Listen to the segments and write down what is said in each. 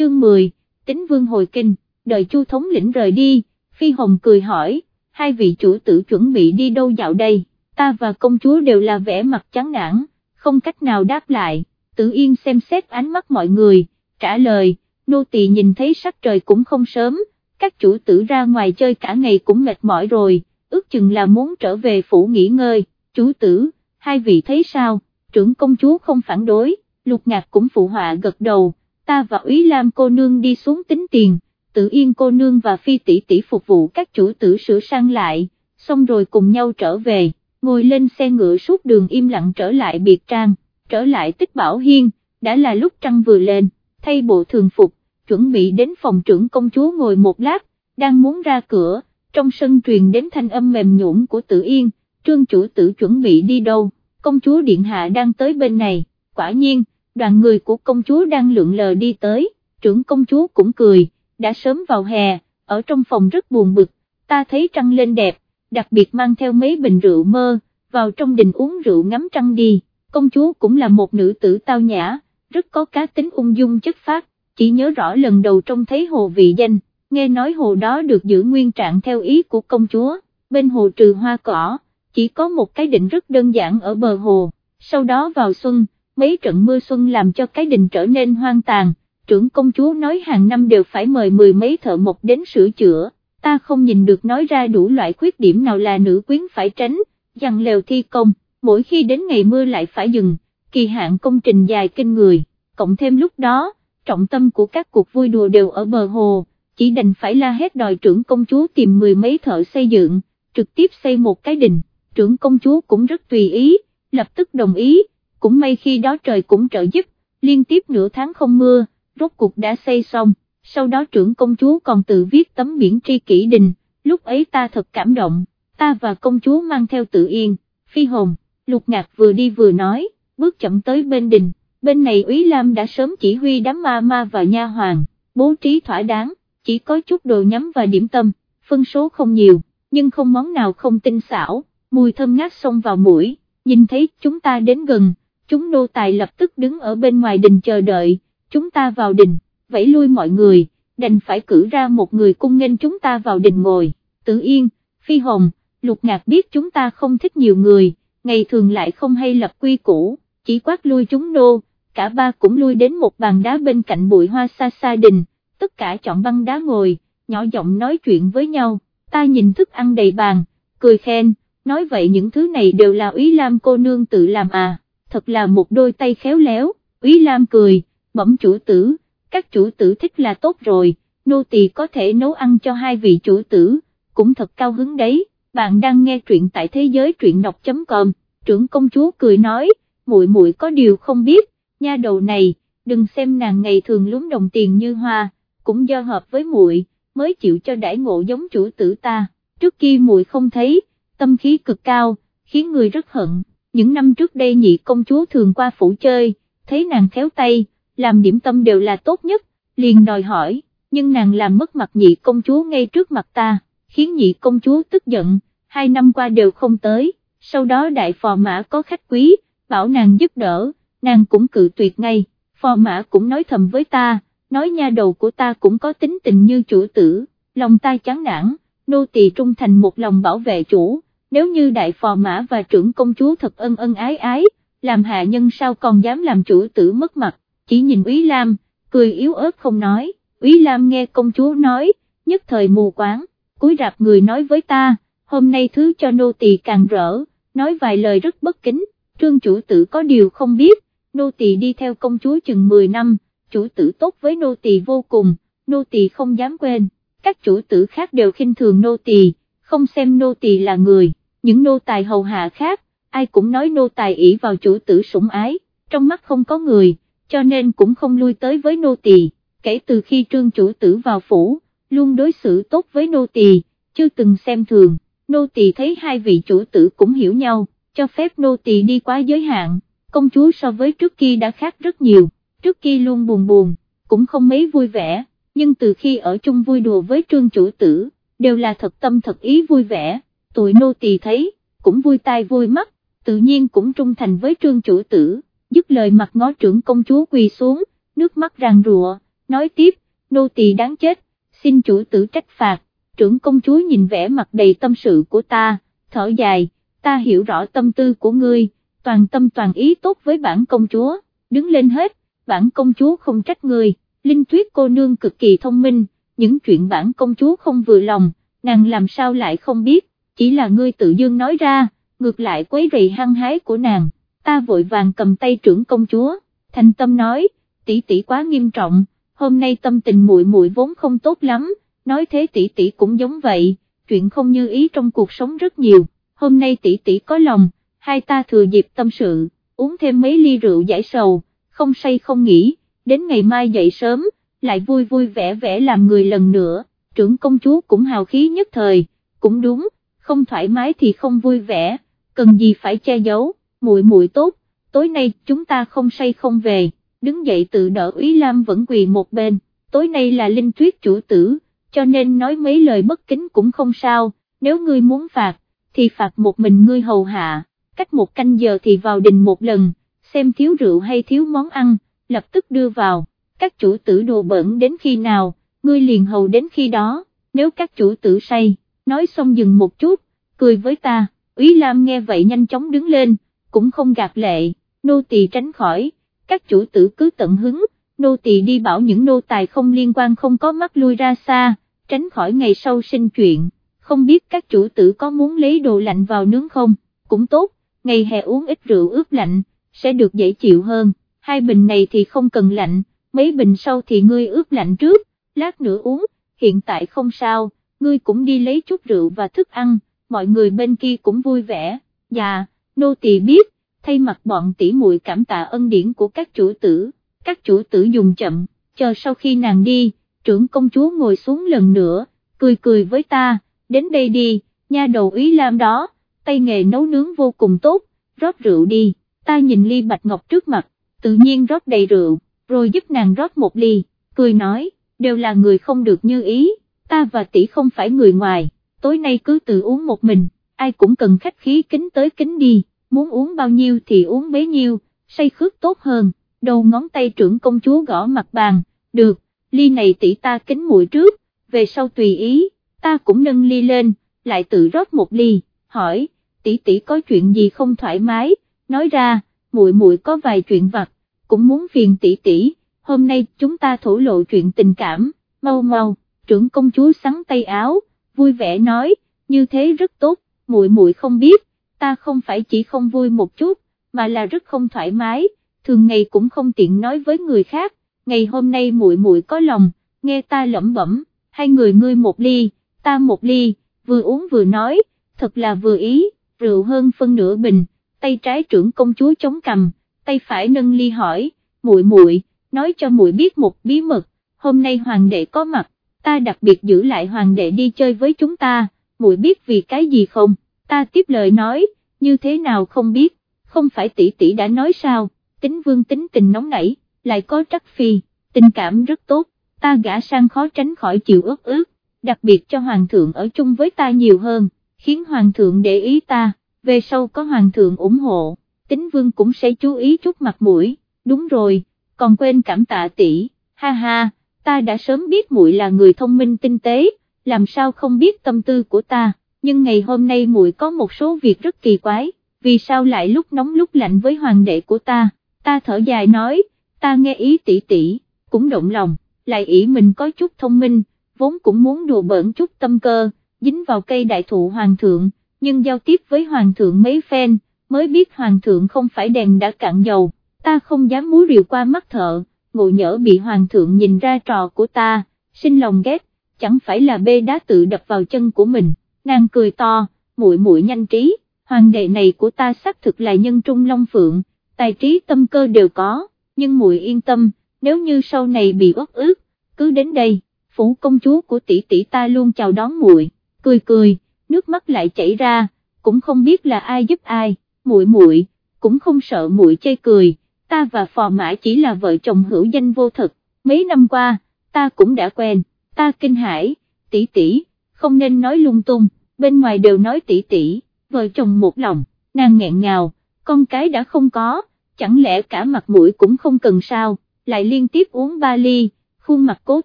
chương 10, tính vương hồi kinh, đợi chu thống lĩnh rời đi, Phi Hồng cười hỏi, hai vị chủ tử chuẩn bị đi đâu dạo đây, ta và công chúa đều là vẻ mặt chán nản, không cách nào đáp lại, tự yên xem xét ánh mắt mọi người, trả lời, nô tỳ nhìn thấy sắc trời cũng không sớm, các chủ tử ra ngoài chơi cả ngày cũng mệt mỏi rồi, ước chừng là muốn trở về phủ nghỉ ngơi, chủ tử, hai vị thấy sao, trưởng công chúa không phản đối, lục ngạc cũng phụ họa gật đầu, ta và úy lam cô nương đi xuống tính tiền, tự yên cô nương và phi tỷ tỷ phục vụ các chủ tử sửa sang lại, xong rồi cùng nhau trở về, ngồi lên xe ngựa suốt đường im lặng trở lại biệt trang, trở lại tích bảo hiên, đã là lúc trăng vừa lên, thay bộ thường phục, chuẩn bị đến phòng trưởng công chúa ngồi một lát, đang muốn ra cửa, trong sân truyền đến thanh âm mềm nhũn của tự yên, trương chủ tử chuẩn bị đi đâu, công chúa điện hạ đang tới bên này, quả nhiên, đoàn người của công chúa đang lượn lờ đi tới, trưởng công chúa cũng cười, đã sớm vào hè, ở trong phòng rất buồn bực, ta thấy trăng lên đẹp, đặc biệt mang theo mấy bình rượu mơ, vào trong đình uống rượu ngắm trăng đi, công chúa cũng là một nữ tử tao nhã, rất có cá tính ung dung chất phát, chỉ nhớ rõ lần đầu trông thấy hồ vị danh, nghe nói hồ đó được giữ nguyên trạng theo ý của công chúa, bên hồ trừ hoa cỏ, chỉ có một cái định rất đơn giản ở bờ hồ, sau đó vào xuân, mấy trận mưa xuân làm cho cái đình trở nên hoang tàn, trưởng công chúa nói hàng năm đều phải mời mười mấy thợ mộc đến sửa chữa, ta không nhìn được nói ra đủ loại khuyết điểm nào là nữ quyến phải tránh, dằn lều thi công, mỗi khi đến ngày mưa lại phải dừng, kỳ hạn công trình dài kinh người, cộng thêm lúc đó, trọng tâm của các cuộc vui đùa đều ở bờ hồ, chỉ đành phải la hét đòi trưởng công chúa tìm mười mấy thợ xây dựng, trực tiếp xây một cái đình, trưởng công chúa cũng rất tùy ý, lập tức đồng ý, cũng may khi đó trời cũng trợ giúp, liên tiếp nửa tháng không mưa, rốt cuộc đã xây xong, sau đó trưởng công chúa còn tự viết tấm biển tri kỷ đình, lúc ấy ta thật cảm động, ta và công chúa mang theo tự yên, phi hồn, lục ngạc vừa đi vừa nói, bước chậm tới bên đình, bên này Úy Lam đã sớm chỉ huy đám ma ma và nha hoàng, bố trí thỏa đáng, chỉ có chút đồ nhắm và điểm tâm, phân số không nhiều, nhưng không món nào không tinh xảo, mùi thơm ngát xông vào mũi, nhìn thấy chúng ta đến gần, chúng nô tài lập tức đứng ở bên ngoài đình chờ đợi, chúng ta vào đình, vẫy lui mọi người, đành phải cử ra một người cung nghênh chúng ta vào đình ngồi, tự yên, phi hồng, lục ngạc biết chúng ta không thích nhiều người, ngày thường lại không hay lập quy củ, chỉ quát lui chúng nô, cả ba cũng lui đến một bàn đá bên cạnh bụi hoa xa xa đình, tất cả chọn băng đá ngồi, nhỏ giọng nói chuyện với nhau, ta nhìn thức ăn đầy bàn, cười khen, nói vậy những thứ này đều là Úy Lam cô nương tự làm à, thật là một đôi tay khéo léo, Úy Lam cười, bẩm chủ tử, các chủ tử thích là tốt rồi, nô tỳ có thể nấu ăn cho hai vị chủ tử, cũng thật cao hứng đấy, bạn đang nghe truyện tại thế giới truyện đọc.com, trưởng công chúa cười nói, muội muội có điều không biết, nha đầu này, đừng xem nàng ngày thường lúm đồng tiền như hoa, cũng do hợp với muội mới chịu cho đãi ngộ giống chủ tử ta, trước kia muội không thấy, tâm khí cực cao, khiến người rất hận, những năm trước đây nhị công chúa thường qua phủ chơi, thấy nàng khéo tay, làm điểm tâm đều là tốt nhất, liền đòi hỏi, nhưng nàng làm mất mặt nhị công chúa ngay trước mặt ta, khiến nhị công chúa tức giận, hai năm qua đều không tới, sau đó đại phò mã có khách quý, bảo nàng giúp đỡ, nàng cũng cự tuyệt ngay, phò mã cũng nói thầm với ta, nói nha đầu của ta cũng có tính tình như chủ tử, lòng ta chán nản, nô tỳ trung thành một lòng bảo vệ chủ, nếu như đại phò mã và trưởng công chúa thật ân ân ái ái, làm hạ nhân sao còn dám làm chủ tử mất mặt, chỉ nhìn Úy Lam, cười yếu ớt không nói, Úy Lam nghe công chúa nói, nhất thời mù quáng, cúi rạp người nói với ta, hôm nay thứ cho nô tỳ càng rỡ, nói vài lời rất bất kính, trương chủ tử có điều không biết, nô tỳ đi theo công chúa chừng 10 năm, chủ tử tốt với nô tỳ vô cùng, nô tỳ không dám quên, các chủ tử khác đều khinh thường nô tỳ, không xem nô tỳ là người, những nô tài hầu hạ khác, ai cũng nói nô tài ỷ vào chủ tử sủng ái, trong mắt không có người, cho nên cũng không lui tới với nô tỳ. kể từ khi trương chủ tử vào phủ, luôn đối xử tốt với nô tỳ, chưa từng xem thường, nô tỳ thấy hai vị chủ tử cũng hiểu nhau, cho phép nô tỳ đi quá giới hạn, công chúa so với trước kia đã khác rất nhiều, trước kia luôn buồn buồn, cũng không mấy vui vẻ, nhưng từ khi ở chung vui đùa với trương chủ tử, đều là thật tâm thật ý vui vẻ, tụi nô tỳ thấy, cũng vui tai vui mắt, tự nhiên cũng trung thành với trương chủ tử, dứt lời mặt ngó trưởng công chúa quỳ xuống, nước mắt ràng rụa, nói tiếp, nô tỳ đáng chết, xin chủ tử trách phạt, trưởng công chúa nhìn vẻ mặt đầy tâm sự của ta, thở dài, ta hiểu rõ tâm tư của ngươi, toàn tâm toàn ý tốt với bản công chúa, đứng lên hết, bản công chúa không trách ngươi, Linh Tuyết cô nương cực kỳ thông minh, những chuyện bản công chúa không vừa lòng, nàng làm sao lại không biết, chỉ là ngươi tự dương nói ra, ngược lại quấy rầy hăng hái của nàng, ta vội vàng cầm tay trưởng công chúa, thành tâm nói, tỷ tỷ quá nghiêm trọng, hôm nay tâm tình muội muội vốn không tốt lắm, nói thế tỷ tỷ cũng giống vậy, chuyện không như ý trong cuộc sống rất nhiều, hôm nay tỷ tỷ có lòng, hai ta thừa dịp tâm sự, uống thêm mấy ly rượu giải sầu, không say không nghỉ, đến ngày mai dậy sớm, lại vui vui vẻ vẻ làm người lần nữa, trưởng công chúa cũng hào khí nhất thời, cũng đúng, không thoải mái thì không vui vẻ, cần gì phải che giấu, muội muội tốt, tối nay chúng ta không say không về, đứng dậy tự đỡ Úy Lam vẫn quỳ một bên, tối nay là linh tuyết chủ tử, cho nên nói mấy lời bất kính cũng không sao, nếu ngươi muốn phạt, thì phạt một mình ngươi hầu hạ, cách một canh giờ thì vào đình một lần, xem thiếu rượu hay thiếu món ăn, lập tức đưa vào, các chủ tử đồ bẩn đến khi nào, ngươi liền hầu đến khi đó, nếu các chủ tử say, nói xong dừng một chút, cười với ta, Úy Lam nghe vậy nhanh chóng đứng lên, cũng không gạt lệ, nô tỳ tránh khỏi, các chủ tử cứ tận hứng, nô tỳ đi bảo những nô tài không liên quan không có mắt lui ra xa, tránh khỏi ngày sau sinh chuyện, không biết các chủ tử có muốn lấy đồ lạnh vào nướng không, cũng tốt, ngày hè uống ít rượu ướp lạnh, sẽ được dễ chịu hơn, hai bình này thì không cần lạnh, mấy bình sau thì ngươi ướp lạnh trước, lát nữa uống, hiện tại không sao, ngươi cũng đi lấy chút rượu và thức ăn, mọi người bên kia cũng vui vẻ, dạ, nô tỳ biết, thay mặt bọn tỷ muội cảm tạ ân điển của các chủ tử, các chủ tử dùng chậm, chờ sau khi nàng đi, trưởng công chúa ngồi xuống lần nữa, cười cười với ta, đến đây đi, nha đầu ý lam đó, tay nghề nấu nướng vô cùng tốt, rót rượu đi, ta nhìn ly bạch ngọc trước mặt, tự nhiên rót đầy rượu, rồi giúp nàng rót một ly, cười nói, đều là người không được như ý, ta và tỷ không phải người ngoài, tối nay cứ tự uống một mình, ai cũng cần khách khí kính tới kính đi, muốn uống bao nhiêu thì uống bấy nhiêu, say khước tốt hơn, đầu ngón tay trưởng công chúa gõ mặt bàn, được, ly này tỷ ta kính mũi trước, về sau tùy ý, ta cũng nâng ly lên, lại tự rót một ly, hỏi, tỷ tỷ có chuyện gì không thoải mái, nói ra, muội muội có vài chuyện vặt, cũng muốn phiền tỷ tỷ, hôm nay chúng ta thổ lộ chuyện tình cảm, mau mau, trưởng công chúa sắn tay áo, vui vẻ nói, như thế rất tốt, muội muội không biết, ta không phải chỉ không vui một chút, mà là rất không thoải mái, thường ngày cũng không tiện nói với người khác, ngày hôm nay muội muội có lòng, nghe ta lẩm bẩm, hai người ngươi một ly, ta một ly, vừa uống vừa nói, thật là vừa ý, rượu hơn phân nửa bình, tay trái trưởng công chúa chống cầm, tay phải nâng ly hỏi, muội muội, nói cho muội biết một bí mật, hôm nay hoàng đệ có mặt, ta đặc biệt giữ lại hoàng đệ đi chơi với chúng ta, muội biết vì cái gì không, ta tiếp lời nói, như thế nào không biết, không phải tỷ tỷ đã nói sao, tính vương tính tình nóng nảy, lại có trắc phi, tình cảm rất tốt, ta gã sang khó tránh khỏi chịu ước ước, đặc biệt cho hoàng thượng ở chung với ta nhiều hơn, khiến hoàng thượng để ý ta, về sau có hoàng thượng ủng hộ, tính vương cũng sẽ chú ý chút mặt mũi, đúng rồi, còn quên cảm tạ tỷ, ha ha, ta đã sớm biết muội là người thông minh tinh tế, làm sao không biết tâm tư của ta, nhưng ngày hôm nay muội có một số việc rất kỳ quái, vì sao lại lúc nóng lúc lạnh với hoàng đệ của ta, ta thở dài nói, ta nghe ý tỷ tỷ, cũng động lòng, lại ý mình có chút thông minh, vốn cũng muốn đùa bỡn chút tâm cơ, dính vào cây đại thụ hoàng thượng, nhưng giao tiếp với hoàng thượng mấy phen, mới biết hoàng thượng không phải đèn đã cạn dầu, ta không dám múa rìu qua mắt thợ, ngộ nhỡ bị hoàng thượng nhìn ra trò của ta, sinh lòng ghét, chẳng phải là bê đá tự đập vào chân của mình, nàng cười to, muội muội nhanh trí, hoàng đệ này của ta xác thực là nhân trung long phượng, tài trí tâm cơ đều có, nhưng muội yên tâm, nếu như sau này bị uất ước, cứ đến đây, phủ công chúa của tỷ tỷ ta luôn chào đón muội, cười cười, nước mắt lại chảy ra, cũng không biết là ai giúp ai, muội muội, cũng không sợ muội chê cười, ta và phò mã chỉ là vợ chồng hữu danh vô thực, mấy năm qua, ta cũng đã quen, ta kinh hãi, tỷ tỷ, không nên nói lung tung, bên ngoài đều nói tỷ tỷ, vợ chồng một lòng, nàng nghẹn ngào, con cái đã không có, chẳng lẽ cả mặt mũi cũng không cần sao, lại liên tiếp uống ba ly, khuôn mặt cố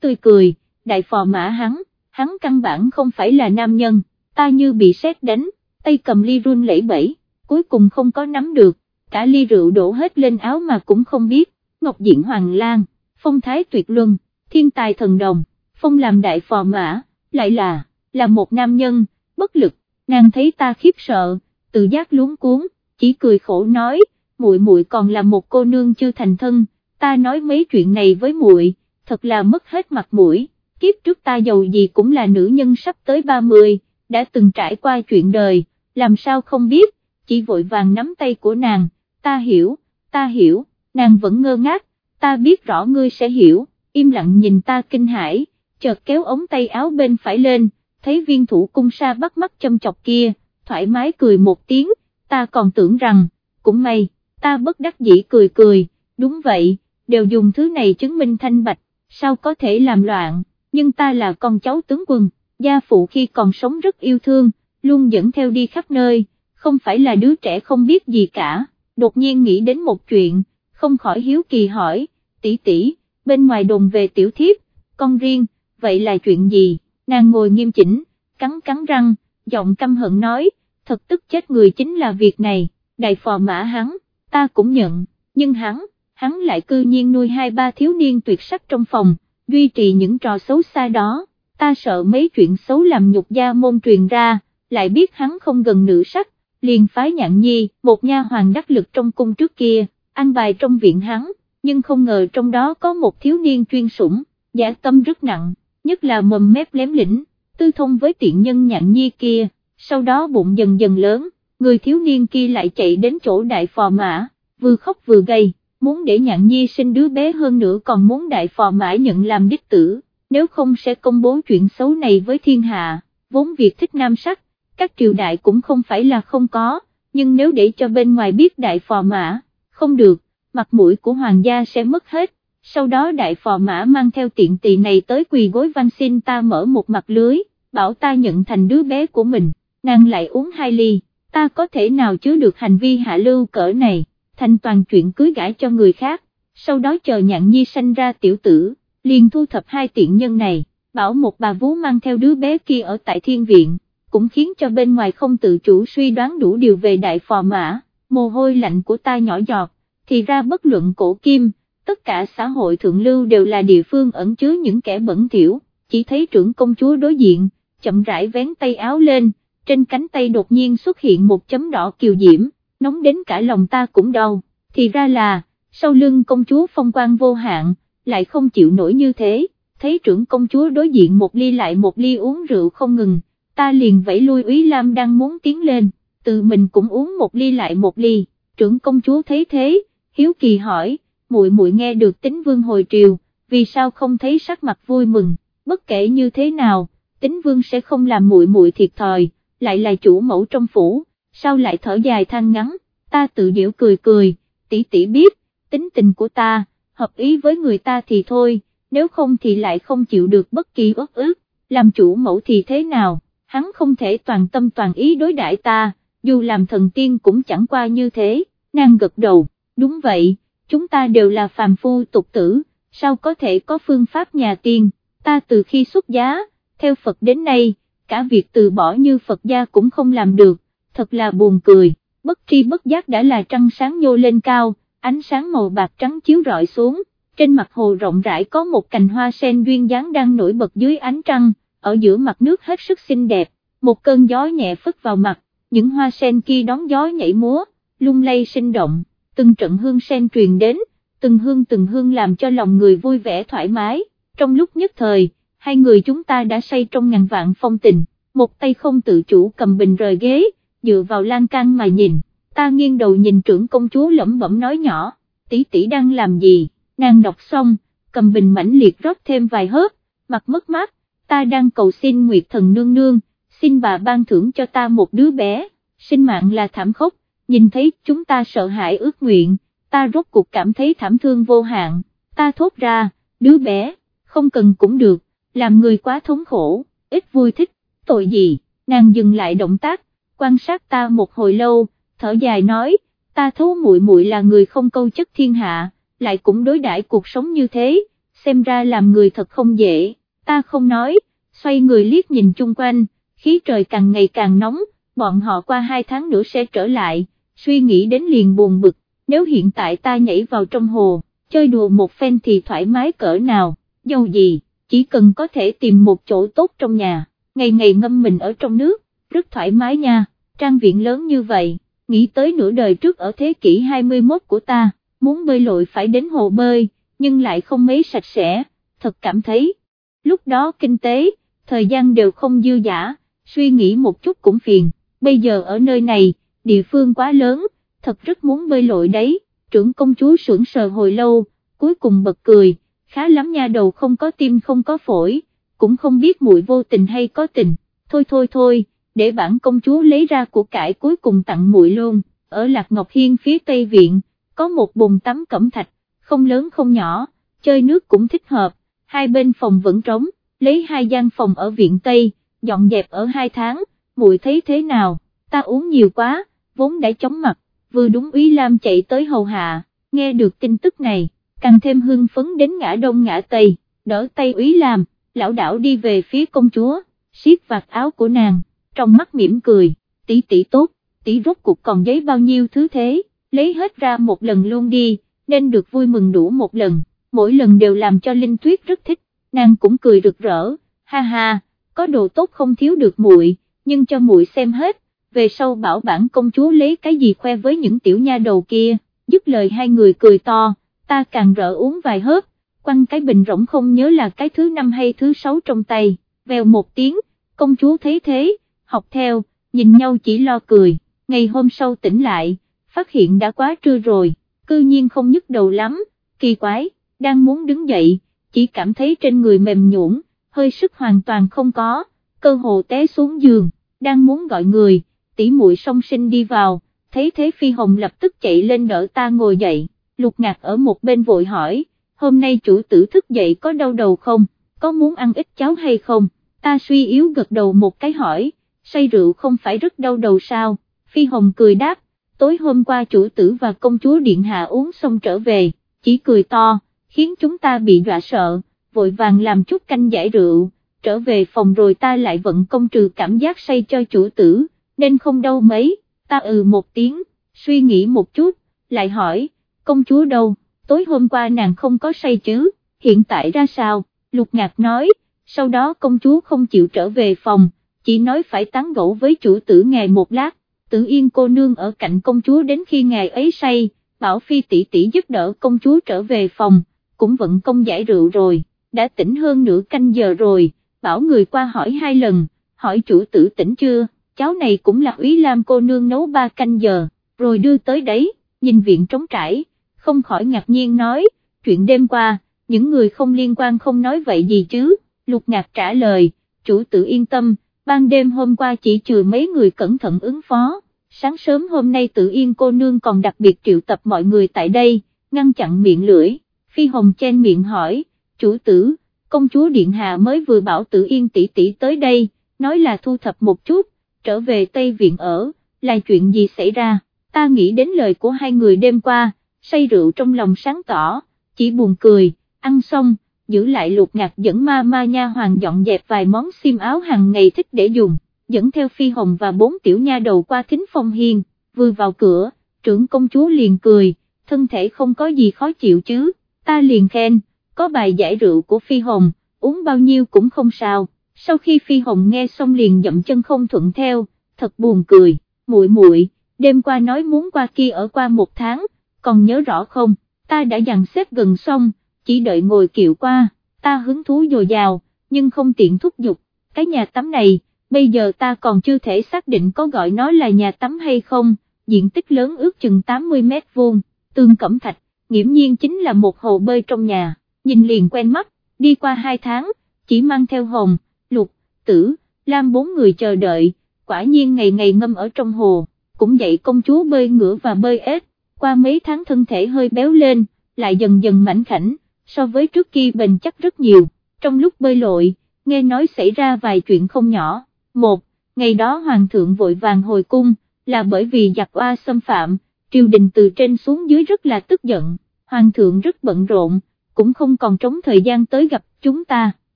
tươi cười, đại phò mã hắn, hắn căn bản không phải là nam nhân, ta như bị sét đánh, tay cầm ly run lẩy bẩy, cuối cùng không có nắm được, cả ly rượu đổ hết lên áo mà cũng không biết, ngọc diện hoàng lan, phong thái tuyệt luân, thiên tài thần đồng, phong làm đại phò mã, lại là, là một nam nhân, bất lực, nàng thấy ta khiếp sợ, tự giác luống cuốn, chỉ cười khổ nói, muội muội còn là một cô nương chưa thành thân, ta nói mấy chuyện này với muội, thật là mất hết mặt mũi, kiếp trước ta giàu gì cũng là nữ nhân sắp tới 30, đã từng trải qua chuyện đời, làm sao không biết, chỉ vội vàng nắm tay của nàng, ta hiểu, ta hiểu, nàng vẫn ngơ ngác, ta biết rõ ngươi sẽ hiểu, im lặng nhìn ta kinh hãi, chợt kéo ống tay áo bên phải lên, thấy viên thủ cung sa bắt mắt châm chọc kia, thoải mái cười một tiếng, ta còn tưởng rằng, cũng may, ta bất đắc dĩ cười cười, đúng vậy, đều dùng thứ này chứng minh thanh bạch, sao có thể làm loạn, nhưng ta là con cháu tướng quân, gia phụ khi còn sống rất yêu thương, luôn dẫn theo đi khắp nơi, không phải là đứa trẻ không biết gì cả, đột nhiên nghĩ đến một chuyện, không khỏi hiếu kỳ hỏi, tỷ tỷ, bên ngoài đồn về tiểu thiếp, con riêng, vậy là chuyện gì, nàng ngồi nghiêm chỉnh, cắn cắn răng, giọng căm hận nói, thật tức chết người chính là việc này, đại phò mã hắn, ta cũng nhận, nhưng hắn, hắn lại cư nhiên nuôi hai ba thiếu niên tuyệt sắc trong phòng, duy trì những trò xấu xa đó, ta sợ mấy chuyện xấu làm nhục gia môn truyền ra, lại biết hắn không gần nữ sắc, liền phái nhạn nhi, một nha hoàng đắc lực trong cung trước kia, ăn bài trong viện hắn, nhưng không ngờ trong đó có một thiếu niên chuyên sủng, giả tâm rất nặng, nhất là mầm mép lém lĩnh, tư thông với tiện nhân nhạn nhi kia, sau đó bụng dần dần lớn, người thiếu niên kia lại chạy đến chỗ đại phò mã, vừa khóc vừa gây, muốn để nhạn nhi sinh đứa bé hơn nữa còn muốn đại phò mã nhận làm đích tử, nếu không sẽ công bố chuyện xấu này với thiên hạ, vốn việc thích nam sắc, các triều đại cũng không phải là không có, nhưng nếu để cho bên ngoài biết đại phò mã, không được, mặt mũi của hoàng gia sẽ mất hết, sau đó đại phò mã mang theo tiện tỳ này tới quỳ gối văn xin ta mở một mặt lưới, bảo ta nhận thành đứa bé của mình, nàng lại uống hai ly, ta có thể nào chứa được hành vi hạ lưu cỡ này, thành toàn chuyện cưới gãi cho người khác, sau đó chờ nhạn nhi sanh ra tiểu tử, liền thu thập hai tiện nhân này, bảo một bà vú mang theo đứa bé kia ở tại thiên viện, cũng khiến cho bên ngoài không tự chủ suy đoán đủ điều về đại phò mã, mồ hôi lạnh của ta nhỏ giọt, thì ra bất luận cổ kim, tất cả xã hội thượng lưu đều là địa phương ẩn chứa những kẻ bẩn thỉu, chỉ thấy trưởng công chúa đối diện, chậm rãi vén tay áo lên, trên cánh tay đột nhiên xuất hiện một chấm đỏ kiều diễm, nóng đến cả lòng ta cũng đau, thì ra là, sau lưng công chúa phong quan vô hạn, lại không chịu nổi như thế, thấy trưởng công chúa đối diện một ly lại một ly uống rượu không ngừng, ta liền vẫy lui Úy Lam đang muốn tiến lên, tự mình cũng uống một ly lại một ly, trưởng công chúa thấy thế, hiếu kỳ hỏi, muội muội nghe được tính vương hồi triều, vì sao không thấy sắc mặt vui mừng, bất kể như thế nào, tính vương sẽ không làm muội muội thiệt thòi, lại là chủ mẫu trong phủ, sao lại thở dài than ngắn, ta tự giễu cười cười, tỷ tỷ biết, tính tình của ta, hợp ý với người ta thì thôi, nếu không thì lại không chịu được bất kỳ uất ức, làm chủ mẫu thì thế nào, hắn không thể toàn tâm toàn ý đối đãi ta, dù làm thần tiên cũng chẳng qua như thế, nàng gật đầu, đúng vậy, chúng ta đều là phàm phu tục tử, sao có thể có phương pháp nhà tiên, ta từ khi xuất giá, theo Phật đến nay, cả việc từ bỏ như Phật gia cũng không làm được, thật là buồn cười, bất tri bất giác đã là trăng sáng nhô lên cao, ánh sáng màu bạc trắng chiếu rọi xuống, trên mặt hồ rộng rãi có một cành hoa sen duyên dáng đang nổi bật dưới ánh trăng, ở giữa mặt nước hết sức xinh đẹp, một cơn gió nhẹ phất vào mặt, những hoa sen kia đón gió nhảy múa, lung lay sinh động, từng trận hương sen truyền đến, từng hương từng hương làm cho lòng người vui vẻ thoải mái, trong lúc nhất thời, hai người chúng ta đã say trong ngàn vạn phong tình, một tay không tự chủ cầm bình rời ghế, dựa vào lan can mà nhìn, ta nghiêng đầu nhìn trưởng công chúa lẩm bẩm nói nhỏ, tỷ tỷ đang làm gì, nàng đọc xong, cầm bình mãnh liệt rót thêm vài hớp, mặt mất mát, ta đang cầu xin Nguyệt Thần Nương Nương, xin bà ban thưởng cho ta một đứa bé, sinh mạng là thảm khốc, nhìn thấy chúng ta sợ hãi ước nguyện, ta rốt cuộc cảm thấy thảm thương vô hạn, ta thốt ra, đứa bé, không cần cũng được, làm người quá thống khổ, ít vui thích, tội gì, nàng dừng lại động tác, quan sát ta một hồi lâu, thở dài nói, ta thấu muội muội là người không câu chất thiên hạ, lại cũng đối đãi cuộc sống như thế, xem ra làm người thật không dễ, ta không nói, xoay người liếc nhìn chung quanh, khí trời càng ngày càng nóng, bọn họ qua hai tháng nữa sẽ trở lại, suy nghĩ đến liền buồn bực, nếu hiện tại ta nhảy vào trong hồ, chơi đùa một phen thì thoải mái cỡ nào, dâu gì, chỉ cần có thể tìm một chỗ tốt trong nhà, ngày ngày ngâm mình ở trong nước, rất thoải mái nha, trang viện lớn như vậy, nghĩ tới nửa đời trước ở thế kỷ 21 của ta, muốn bơi lội phải đến hồ bơi, nhưng lại không mấy sạch sẽ, thật cảm thấy, lúc đó kinh tế, thời gian đều không dư giả, suy nghĩ một chút cũng phiền, bây giờ ở nơi này, địa phương quá lớn, thật rất muốn bơi lội đấy, trưởng công chúa sững sờ hồi lâu, cuối cùng bật cười, khá lắm nha đầu không có tim không có phổi, cũng không biết muội vô tình hay có tình, thôi thôi thôi, để bản công chúa lấy ra của cải cuối cùng tặng muội luôn, ở Lạc Ngọc Hiên phía Tây Viện, có một bồn tắm cẩm thạch, không lớn không nhỏ, chơi nước cũng thích hợp, hai bên phòng vẫn trống, lấy hai gian phòng ở viện Tây, dọn dẹp ở hai tháng, muội thấy thế nào, ta uống nhiều quá, vốn đã chóng mặt, vừa đúng Úy Lam chạy tới hầu hạ, nghe được tin tức này, càng thêm hưng phấn đến ngã đông ngã tây, đỡ tay Úy Lam, lão đảo đi về phía công chúa, siết vạt áo của nàng, trong mắt mỉm cười, tỷ tỷ tốt, tỷ rốt cuộc còn giấy bao nhiêu thứ thế, lấy hết ra một lần luôn đi, nên được vui mừng đủ một lần, mỗi lần đều làm cho Linh Tuyết rất thích, nàng cũng cười rực rỡ, ha ha, có đồ tốt không thiếu được muội, nhưng cho muội xem hết, về sau bảo bản công chúa lấy cái gì khoe với những tiểu nha đầu kia, dứt lời hai người cười to, ta càng rỡ uống vài hớp, quăng cái bình rỗng không nhớ là cái thứ năm hay thứ sáu trong tay, vèo một tiếng, công chúa thấy thế, học theo, nhìn nhau chỉ lo cười, ngày hôm sau tỉnh lại, phát hiện đã quá trưa rồi, cư nhiên không nhức đầu lắm, kỳ quái, đang muốn đứng dậy, chỉ cảm thấy trên người mềm nhũn, hơi sức hoàn toàn không có, cơ hồ té xuống giường, đang muốn gọi người, tỷ muội song sinh đi vào, thấy thế Phi Hồng lập tức chạy lên đỡ ta ngồi dậy, lục ngạc ở một bên vội hỏi, hôm nay chủ tử thức dậy có đau đầu không, có muốn ăn ít cháo hay không, ta suy yếu gật đầu một cái hỏi, say rượu không phải rất đau đầu sao, Phi Hồng cười đáp, tối hôm qua chủ tử và công chúa Điện Hạ uống xong trở về, chỉ cười to, khiến chúng ta bị dọa sợ, vội vàng làm chút canh giải rượu, trở về phòng rồi ta lại vận công trừ cảm giác say cho chủ tử, nên không đâu mấy, ta ừ một tiếng, suy nghĩ một chút, lại hỏi, công chúa đâu, tối hôm qua nàng không có say chứ, hiện tại ra sao, lục ngạc nói, sau đó công chúa không chịu trở về phòng, chỉ nói phải tán gẫu với chủ tử ngài một lát, tự yên cô nương ở cạnh công chúa đến khi ngài ấy say, bảo phi tỷ tỷ giúp đỡ công chúa trở về phòng, cũng vận công giải rượu rồi, đã tỉnh hơn nửa canh giờ rồi, bảo người qua hỏi hai lần, hỏi chủ tử tỉnh chưa, cháu này cũng là úy lam cô nương nấu ba canh giờ, rồi đưa tới đấy, nhìn viện trống trải, không khỏi ngạc nhiên nói, chuyện đêm qua, những người không liên quan không nói vậy gì chứ, lục ngạc trả lời, chủ tử yên tâm, ban đêm hôm qua chỉ trừ mấy người cẩn thận ứng phó, sáng sớm hôm nay tự yên cô nương còn đặc biệt triệu tập mọi người tại đây, ngăn chặn miệng lưỡi, phi hồng chen miệng hỏi, chủ tử, công chúa Điện Hạ mới vừa bảo tử yên tỷ tỷ tới đây, nói là thu thập một chút, trở về Tây Viện ở, là chuyện gì xảy ra, ta nghĩ đến lời của hai người đêm qua, say rượu trong lòng sáng tỏ, chỉ buồn cười, ăn xong, giữ lại lục ngạc dẫn ma ma nha hoàng dọn dẹp vài món xiêm áo hàng ngày thích để dùng, dẫn theo phi hồng và bốn tiểu nha đầu qua thính phong hiên, vừa vào cửa, trưởng công chúa liền cười, thân thể không có gì khó chịu chứ, ta liền khen, có bài giải rượu của phi hồng, uống bao nhiêu cũng không sao, sau khi phi hồng nghe xong liền dậm chân không thuận theo, thật buồn cười, muội muội, đêm qua nói muốn qua kia ở qua một tháng, còn nhớ rõ không, ta đã dàn xếp gần xong, chỉ đợi ngồi kiệu qua, ta hứng thú dồi dào, nhưng không tiện thúc giục, cái nhà tắm này, bây giờ ta còn chưa thể xác định có gọi nó là nhà tắm hay không, diện tích lớn ước chừng 80 mét vuông, tương cẩm thạch, nghiễm nhiên chính là một hồ bơi trong nhà, nhìn liền quen mắt, đi qua hai tháng, chỉ mang theo hồng, lục, tử, lam bốn người chờ đợi, quả nhiên ngày ngày ngâm ở trong hồ, cũng dạy công chúa bơi ngửa và bơi ếch, qua mấy tháng thân thể hơi béo lên, lại dần dần mảnh khảnh, so với trước kia bền chắc rất nhiều, trong lúc bơi lội, nghe nói xảy ra vài chuyện không nhỏ, một, ngày đó hoàng thượng vội vàng hồi cung, là bởi vì giặc oa xâm phạm, triều đình từ trên xuống dưới rất là tức giận, hoàng thượng rất bận rộn, cũng không còn trống thời gian tới gặp chúng ta.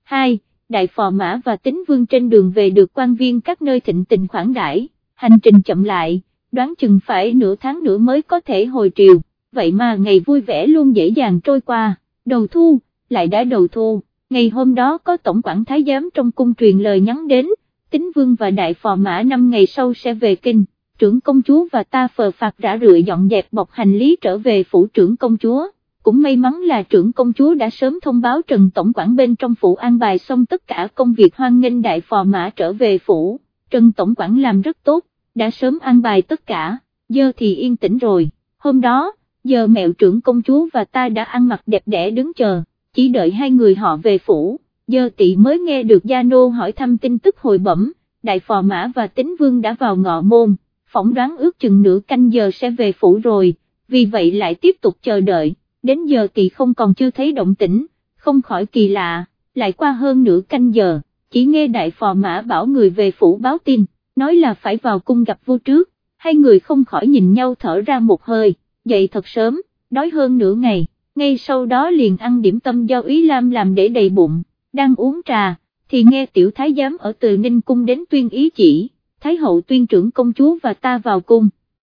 Hai, Đại phò mã và tính vương trên đường về được quan viên các nơi thịnh tình khoản đãi, hành trình chậm lại, đoán chừng phải nửa tháng nữa mới có thể hồi triều, vậy mà ngày vui vẻ luôn dễ dàng trôi qua, đầu thu, lại đã đầu thu, ngày hôm đó có tổng quản thái giám trong cung truyền lời nhắn đến, tính vương và đại phò mã năm ngày sau sẽ về kinh, trưởng công chúa và ta phờ phạt đã rửa dọn dẹp bọc hành lý trở về phủ trưởng công chúa. Cũng may mắn là trưởng công chúa đã sớm thông báo Trần Tổng quản bên trong phủ an bài xong tất cả công việc hoan nghênh đại phò mã trở về phủ, Trần Tổng quản làm rất tốt, đã sớm an bài tất cả, giờ thì yên tĩnh rồi, hôm đó, giờ mẹo trưởng công chúa và ta đã ăn mặc đẹp đẽ đứng chờ, chỉ đợi hai người họ về phủ, giờ tỷ mới nghe được Gia Nô hỏi thăm tin tức hồi bẩm, đại phò mã và tính vương đã vào ngọ môn, phỏng đoán ước chừng nửa canh giờ sẽ về phủ rồi, vì vậy lại tiếp tục chờ đợi đến giờ kỳ không còn chưa thấy động tĩnh, không khỏi kỳ lạ, lại qua hơn nửa canh giờ, chỉ nghe đại phò mã bảo người về phủ báo tin, nói là phải vào cung gặp vua trước, hai người không khỏi nhìn nhau thở ra một hơi, dậy thật sớm, đói hơn nửa ngày, ngay sau đó liền ăn điểm tâm do Ý Lam làm để đầy bụng, đang uống trà, thì nghe tiểu thái giám ở từ Ninh Cung đến tuyên ý chỉ, Thái hậu tuyên trưởng công chúa và ta vào cung,